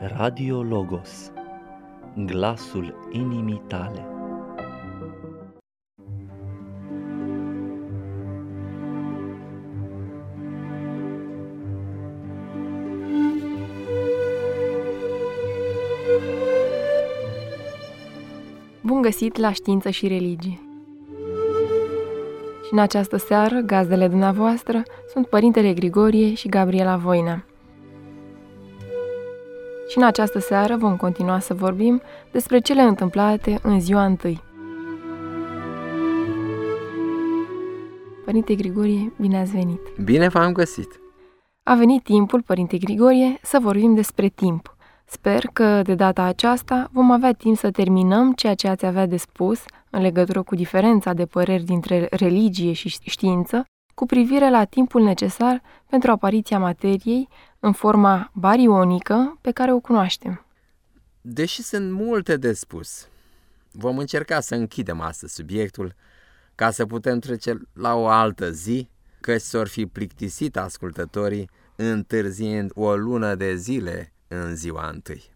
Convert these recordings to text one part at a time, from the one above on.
Radio Logos, glasul inimii tale. Bun găsit la Știință și Religie! Și în această seară, gazdele dumneavoastră sunt Părintele Grigorie și Gabriela Voina. Și în această seară vom continua să vorbim despre cele întâmplate în ziua întâi. Părinte Grigorie, bine ați venit! Bine v-am găsit! A venit timpul, Părinte Grigorie, să vorbim despre timp. Sper că de data aceasta vom avea timp să terminăm ceea ce ați avea de spus în legătură cu diferența de păreri dintre religie și știință cu privire la timpul necesar pentru apariția materiei în forma barionică pe care o cunoaștem. Deși sunt multe de spus, vom încerca să închidem astăzi subiectul ca să putem trece la o altă zi, că s-or fi plictisit ascultătorii întârziind o lună de zile în ziua întâi.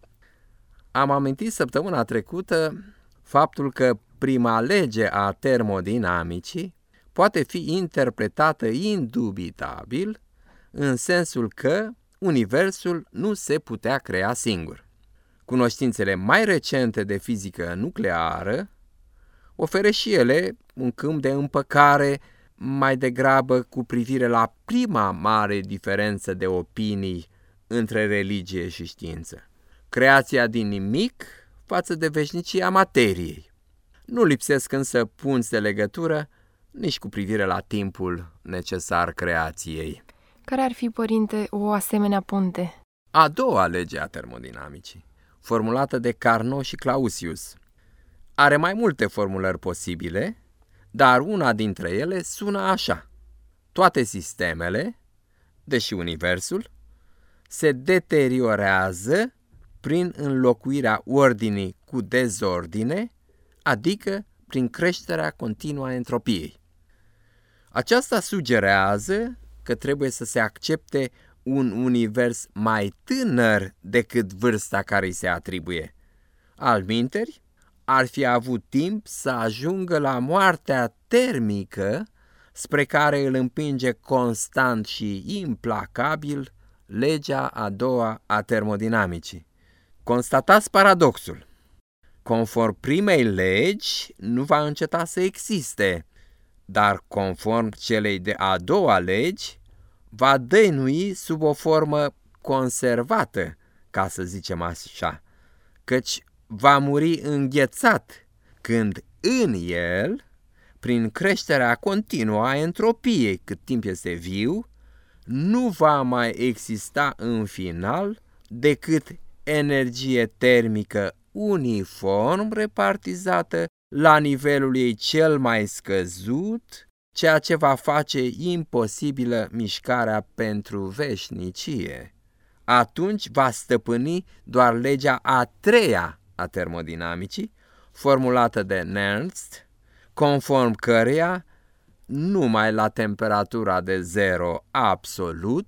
Am amintit săptămâna trecută faptul că prima lege a termodinamicii poate fi interpretată indubitabil în sensul că Universul nu se putea crea singur. Cunoștințele mai recente de fizică nucleară oferă și ele un câmp de împăcare mai degrabă cu privire la prima mare diferență de opinii între religie și știință. Creația din nimic față de veșnicia materiei. Nu lipsesc însă punți de legătură nici cu privire la timpul necesar creației. Care ar fi, părinte, o asemenea punte? A doua lege a termodinamicii, formulată de Carnot și Clausius, are mai multe formulări posibile, dar una dintre ele sună așa. Toate sistemele, deși Universul, se deteriorează prin înlocuirea ordinii cu dezordine, adică prin creșterea continuă a entropiei. Aceasta sugerează că trebuie să se accepte un univers mai tânăr decât vârsta care îi se atribuie. Alminteri, ar fi avut timp să ajungă la moartea termică spre care îl împinge constant și implacabil legea a doua a termodinamicii. Constatați paradoxul. Conform primei legi, nu va înceta să existe, dar conform celei de a doua legi, va dăinui sub o formă conservată, ca să zicem așa, căci va muri înghețat când în el, prin creșterea continuă a entropiei cât timp este viu, nu va mai exista în final decât energie termică uniform repartizată la nivelul ei cel mai scăzut, ceea ce va face imposibilă mișcarea pentru veșnicie. Atunci va stăpâni doar legea a treia a termodinamicii, formulată de Nernst, conform căreia numai la temperatura de zero absolut,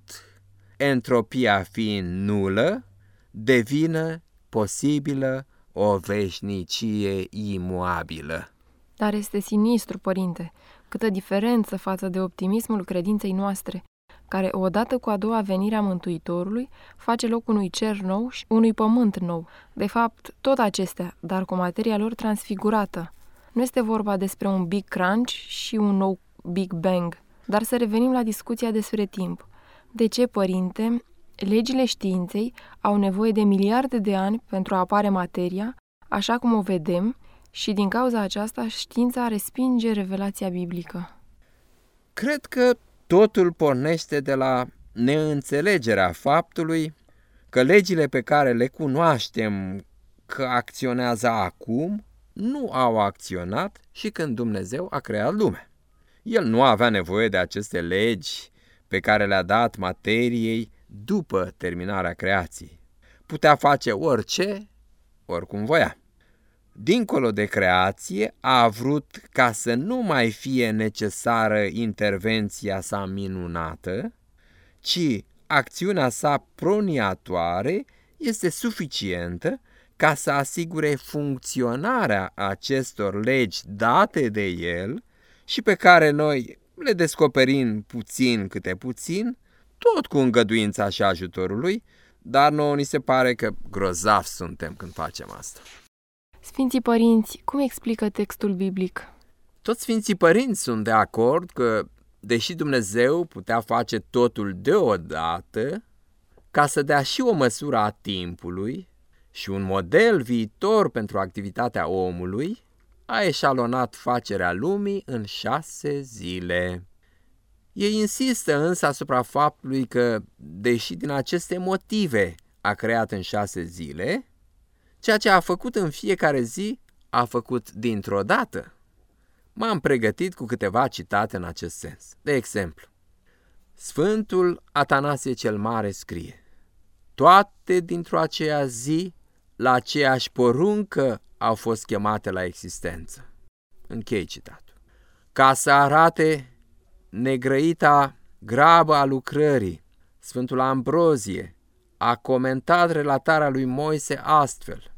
entropia fiind nulă, devină posibilă o veșnicie imuabilă. Dar este sinistru, părinte, câtă diferență față de optimismul credinței noastre, care, odată cu a doua venire a Mântuitorului, face loc unui cer nou și unui pământ nou. De fapt, tot acestea, dar cu materia lor transfigurată. Nu este vorba despre un Big Crunch și un nou Big Bang. Dar să revenim la discuția despre timp. De ce, părinte, legile științei au nevoie de miliarde de ani pentru a apare materia, așa cum o vedem, și din cauza aceasta știința respinge revelația biblică? Cred că totul pornește de la neînțelegerea faptului că legile pe care le cunoaștem că acționează acum nu au acționat și când Dumnezeu a creat lumea. El nu avea nevoie de aceste legi pe care le-a dat materiei după terminarea creației. Putea face orice, oricum voia. Dincolo de creație, a vrut ca să nu mai fie necesară intervenția sa minunată, ci acțiunea sa proniatoare este suficientă ca să asigure funcționarea acestor legi date de el și pe care noi le descoperim puțin câte puțin, tot cu îngăduința și ajutorul lui, dar nouă ni se pare că grozav suntem când facem asta. Sfinții părinți, cum explică textul biblic? Toți Sfinții Părinți sunt de acord că, deși Dumnezeu putea face totul deodată, ca să dea și o măsură a timpului și un model viitor pentru activitatea omului, a eșalonat facerea lumii în șase zile. Ei insistă însă asupra faptului că, deși din aceste motive a creat în șase zile, ceea ce a făcut în fiecare zi a făcut dintr-o dată. M-am pregătit cu câteva citate în acest sens. De exemplu, Sfântul Atanasie cel Mare scrie Toate dintr-o aceea zi, la aceeași poruncă, au fost chemate la existență. Închei citatul. Ca să arate negrăita grabă a lucrării, Sfântul Ambrozie a comentat relatarea lui Moise astfel.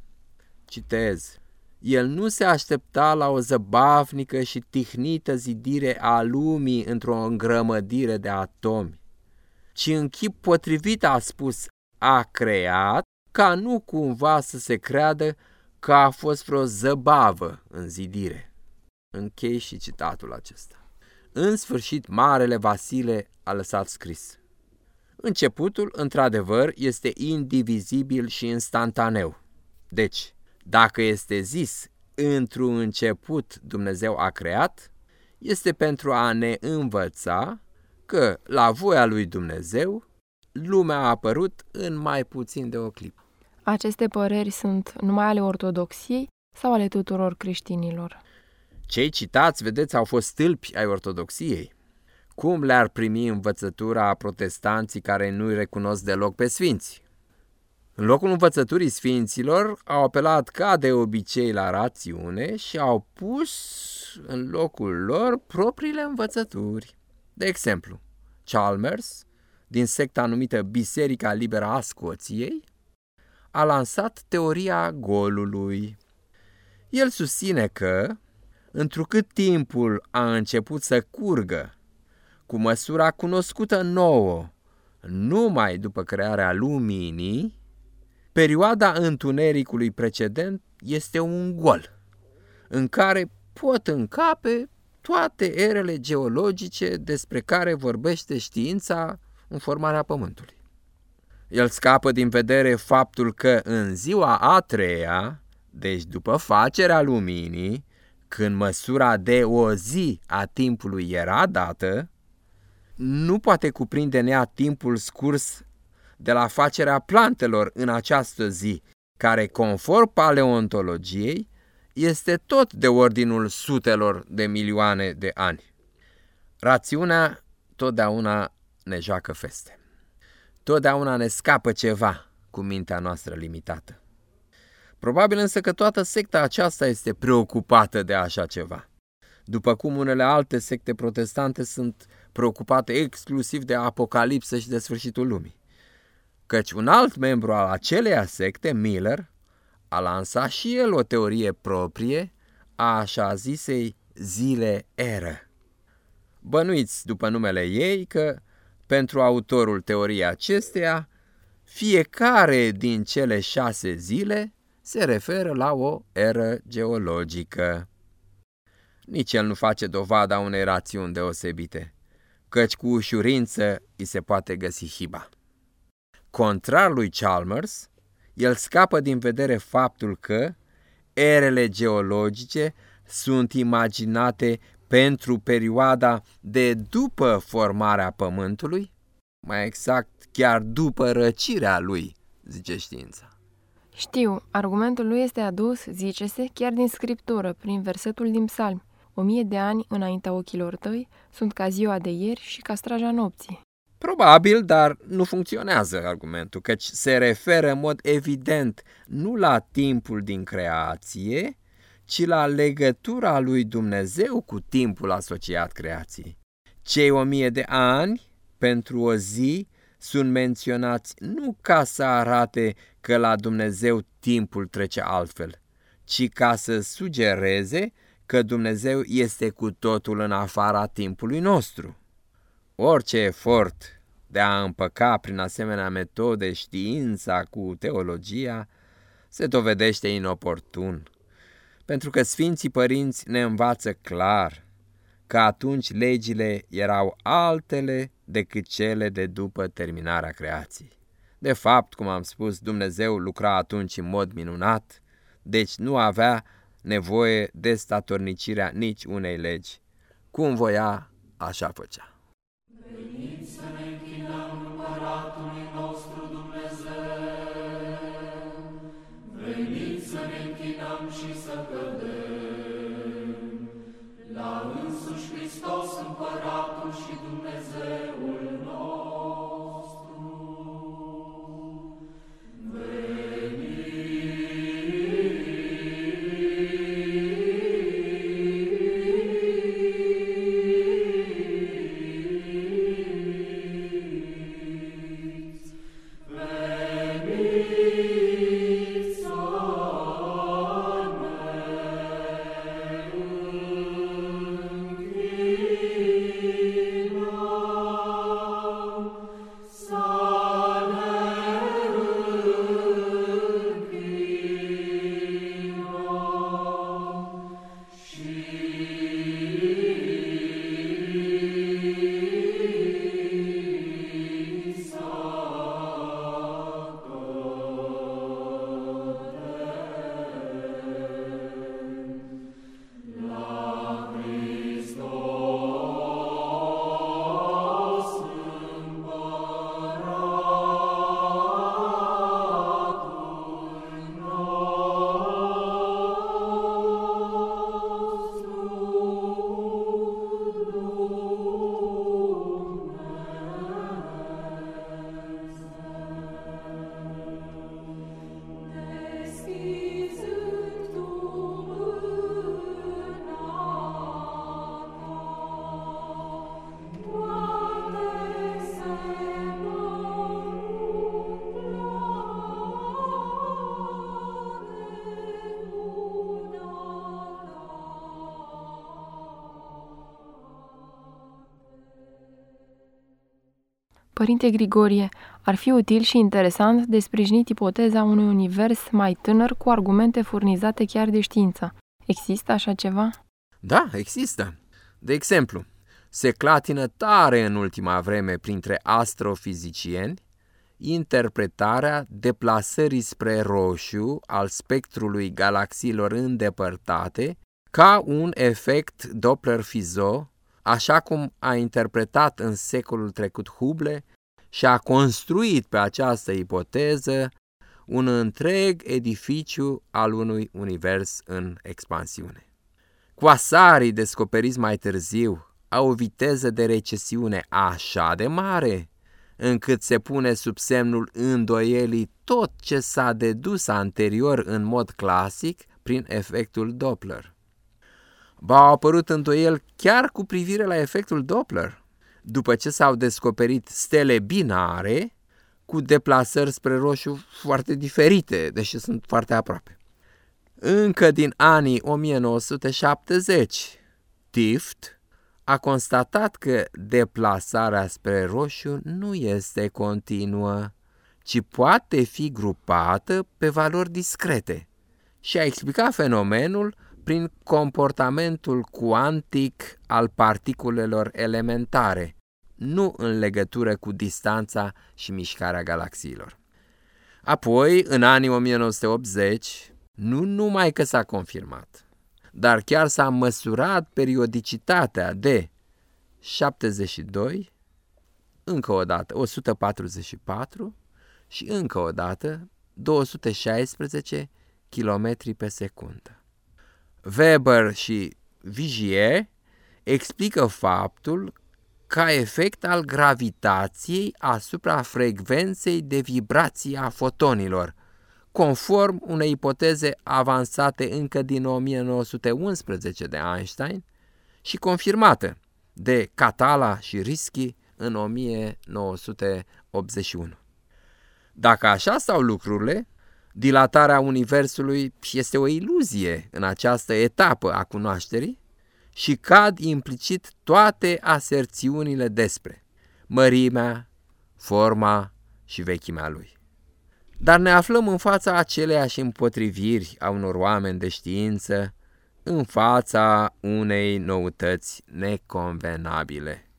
Citez. El nu se aștepta la o zăbavnică și tihnită zidire a lumii într-o îngrămădire de atomi, ci în chip potrivit a spus a creat, ca nu cumva să se creadă că a fost vreo zăbavă în zidire. Închei și citatul acesta. În sfârșit, Marele Vasile a lăsat scris. Începutul, într-adevăr, este indivizibil și instantaneu. Deci, dacă este zis într-un început Dumnezeu a creat, este pentru a ne învăța că, la voia lui Dumnezeu, lumea a apărut în mai puțin de o clipă. Aceste păreri sunt numai ale ortodoxiei sau ale tuturor creștinilor? Cei citați, vedeți, au fost stâlpi ai ortodoxiei. Cum le-ar primi învățătura a protestanții care nu-i recunosc deloc pe sfinți? În locul învățăturii sfinților au apelat ca de obicei la rațiune și au pus în locul lor propriile învățături. De exemplu, Chalmers, din secta numită Biserica Liberă a Scoției, a lansat teoria golului. El susține că, întrucât timpul a început să curgă cu măsura cunoscută nouă, numai după crearea luminii, perioada întunericului precedent este un gol, în care pot încape toate erele geologice despre care vorbește știința în formarea Pământului. El scapă din vedere faptul că în ziua a treia, deci după facerea luminii, când măsura de o zi a timpului era dată, nu poate cuprinde nea timpul scurs de la facerea plantelor în această zi, care, conform paleontologiei, este tot de ordinul sutelor de milioane de ani. Rațiunea totdeauna ne joacă feste. Totdeauna ne scapă ceva cu mintea noastră limitată. Probabil însă că toată secta aceasta este preocupată de așa ceva. După cum unele alte secte protestante sunt preocupate exclusiv de apocalipsă și de sfârșitul lumii. Căci un alt membru al aceleia secte, Miller, a lansat și el o teorie proprie a așa zisei zile eră. Bănuiți după numele ei că pentru autorul teoriei acesteia, fiecare din cele șase zile se referă la o eră geologică. Nici el nu face dovada unei rațiuni deosebite, căci cu ușurință îi se poate găsi hiba. Contrar lui Chalmers, el scapă din vedere faptul că erele geologice sunt imaginate pentru perioada de după formarea Pământului, mai exact chiar după răcirea lui, zice știința. Știu, argumentul lui este adus, zice-se, chiar din scriptură, prin versetul din psalmi. O mie de ani înaintea ochilor tăi sunt ca ziua de ieri și ca straja nopții. Probabil, dar nu funcționează argumentul, căci se referă în mod evident nu la timpul din creație, ci la legătura lui Dumnezeu cu timpul asociat creației. Cei o mie de ani pentru o zi sunt menționați nu ca să arate că la Dumnezeu timpul trece altfel, ci ca să sugereze că Dumnezeu este cu totul în afara timpului nostru. Orice efort de a împăca prin asemenea metode știința cu teologia se dovedește inoportun, pentru că Sfinții Părinți ne învață clar că atunci legile erau altele decât cele de după terminarea creației. De fapt, cum am spus, Dumnezeu lucra atunci în mod minunat, deci nu avea nevoie de statornicirea nici unei legi. Cum voia, așa făcea. Veniți să ne închinăm împăratului nostru Dumnezeu, veniți Părinte Grigorie, ar fi util și interesant de sprijinit ipoteza unui univers mai tânăr cu argumente furnizate chiar de știință. Există așa ceva? Da, există. De exemplu, se clatină tare în ultima vreme printre astrofizicieni interpretarea deplasării spre roșu al spectrului galaxiilor îndepărtate ca un efect Doppler-Fizeau așa cum a interpretat în secolul trecut Hubble și a construit pe această ipoteză un întreg edificiu al unui univers în expansiune. Quasarii descoperiți mai târziu au o viteză de recesiune așa de mare, încât se pune sub semnul îndoielii tot ce s-a dedus anterior în mod clasic prin efectul Doppler ba au apărut îndoieli chiar cu privire la efectul Doppler, după ce s-au descoperit stele binare cu deplasări spre roșu foarte diferite, deși sunt foarte aproape. Încă din anii 1970, Tift a constatat că deplasarea spre roșu nu este continuă, ci poate fi grupată pe valori discrete și a explicat fenomenul prin comportamentul cuantic al particulelor elementare, nu în legătură cu distanța și mișcarea galaxiilor. Apoi, în anii 1980, nu numai că s-a confirmat, dar chiar s-a măsurat periodicitatea de 72, încă o dată 144 și încă o dată 216 km pe secundă. Weber și Vigier explică faptul ca efect al gravitației asupra frecvenței de vibrație a fotonilor, conform unei ipoteze avansate încă din 1911 de Einstein și confirmată de Catala și Rischi în 1989. 81. Dacă așa stau lucrurile, dilatarea Universului este o iluzie în această etapă a cunoașterii și cad implicit toate aserțiunile despre mărimea, forma și vechimea lui. Dar ne aflăm în fața aceleiași împotriviri a unor oameni de știință, în fața unei noutăți neconvenabile.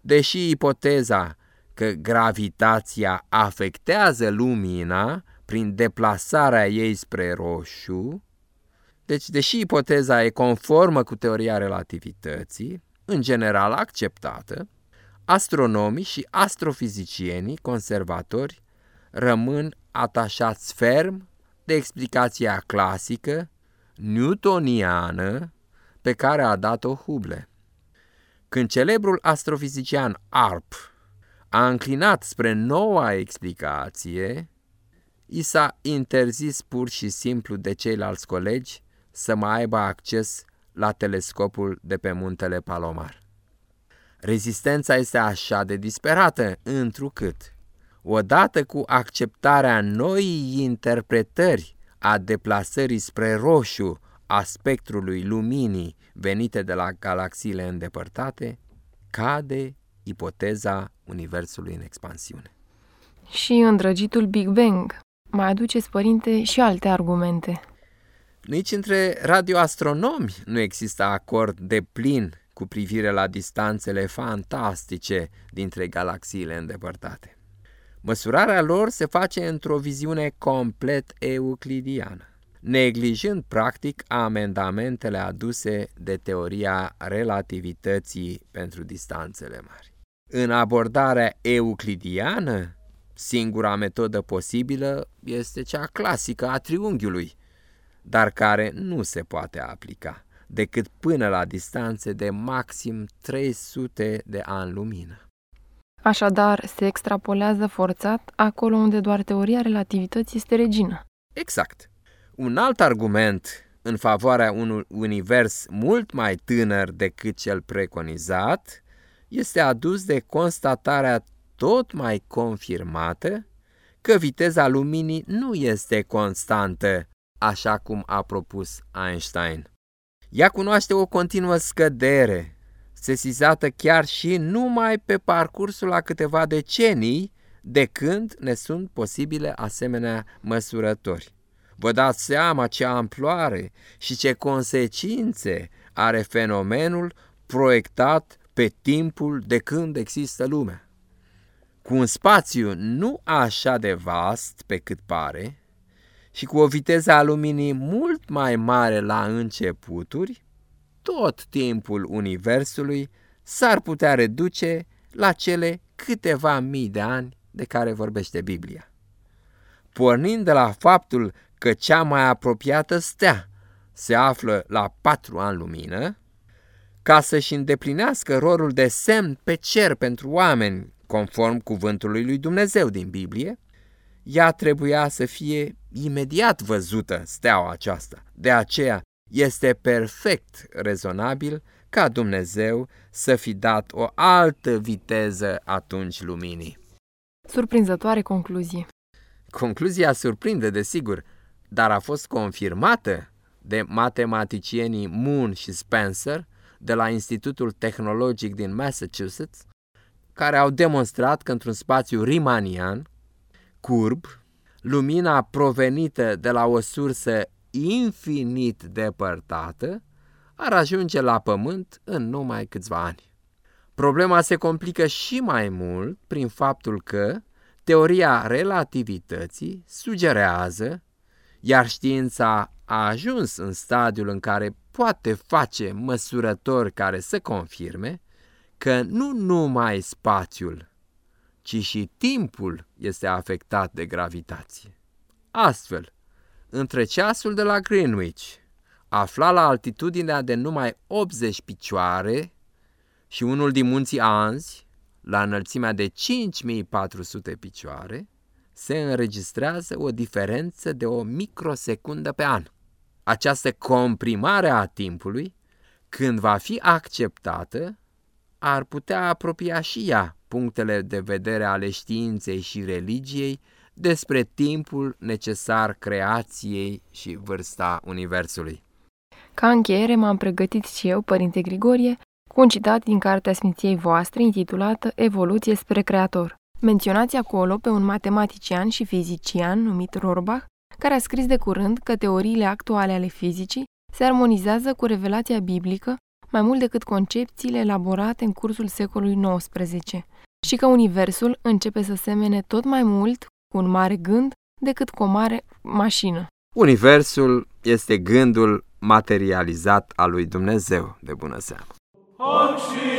Deși ipoteza că gravitația afectează lumina prin deplasarea ei spre roșu, deci deși ipoteza e conformă cu teoria relativității, în general acceptată, astronomii și astrofizicienii conservatori rămân atașați ferm de explicația clasică, newtoniană, pe care a dat-o Hubble. Când celebrul astrofizician Arp a înclinat spre noua explicație, i s-a interzis pur și simplu de ceilalți colegi să mai aibă acces la telescopul de pe muntele Palomar. Rezistența este așa de disperată, întrucât, odată cu acceptarea noii interpretări a deplasării spre roșu a spectrului luminii venite de la galaxiile îndepărtate, cade ipoteza Universului în expansiune. Și îndrăgitul Big Bang. Mai aduceți, părinte, și alte argumente. Nici între radioastronomi nu există acord de plin cu privire la distanțele fantastice dintre galaxiile îndepărtate. Măsurarea lor se face într-o viziune complet euclidiană, neglijând practic amendamentele aduse de teoria relativității pentru distanțele mari. În abordarea euclidiană, singura metodă posibilă este cea clasică a triunghiului, dar care nu se poate aplica decât până la distanțe de maxim 300 de ani lumină. Așadar, se extrapolează forțat acolo unde doar teoria relativității este regină. Exact. Un alt argument în favoarea unui univers mult mai tânăr decât cel preconizat este adus de constatarea tot mai confirmată că viteza luminii nu este constantă, așa cum a propus Einstein. Ea cunoaște o continuă scădere, sesizată chiar și numai pe parcursul a câteva decenii de când ne sunt posibile asemenea măsurători. Vă dați seama ce amploare și ce consecințe are fenomenul proiectat pe timpul de când există lumea. Cu un spațiu nu așa de vast pe cât pare și cu o viteză a luminii mult mai mare la începuturi, tot timpul Universului s-ar putea reduce la cele câteva mii de ani de care vorbește Biblia. Pornind de la faptul că cea mai apropiată stea se află la patru ani lumină, ca să-și îndeplinească rolul de semn pe cer pentru oameni, conform cuvântului lui Dumnezeu din Biblie, ea trebuia să fie imediat văzută steaua aceasta. De aceea este perfect rezonabil ca Dumnezeu să fi dat o altă viteză atunci luminii. Surprinzătoare concluzie. Concluzia surprinde, desigur, dar a fost confirmată de matematicienii Moon și Spencer de la Institutul Tehnologic din Massachusetts, care au demonstrat că într-un spațiu rimanian, curb, lumina provenită de la o sursă infinit depărtată ar ajunge la Pământ în numai câțiva ani. Problema se complică și mai mult prin faptul că teoria relativității sugerează, iar știința a ajuns în stadiul în care poate face măsurători care să confirme că nu numai spațiul, ci și timpul este afectat de gravitație. Astfel, între ceasul de la Greenwich, aflat la altitudinea de numai 80 picioare, și unul din munții Anzi, la înălțimea de 5400 picioare, se înregistrează o diferență de o microsecundă pe an. Această comprimare a timpului, când va fi acceptată, ar putea apropia și ea punctele de vedere ale științei și religiei despre timpul necesar creației și vârsta Universului. Ca încheiere m-am pregătit și eu, Părinte Grigorie, cu un citat din cartea Sfinției voastre intitulată Evoluție spre Creator. Menționați acolo pe un matematician și fizician numit Rorbach, care a scris de curând că teoriile actuale ale fizicii se armonizează cu revelația biblică mai mult decât concepțiile elaborate în cursul secolului XIX și că Universul începe să semene tot mai mult cu un mare gând decât cu o mare mașină. Universul este gândul materializat al lui Dumnezeu, de bună seamă. Acțiune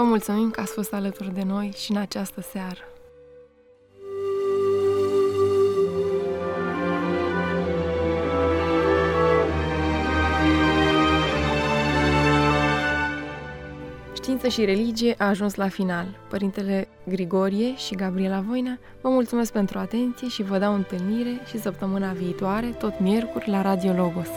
Vă mulțumim că ați fost alături de noi și în această seară. Știință și religie a ajuns la final. Părintele Grigorie și Gabriela Voina vă mulțumesc pentru atenție și vă dau întâlnire și săptămâna viitoare, tot miercuri, la Radio Logos.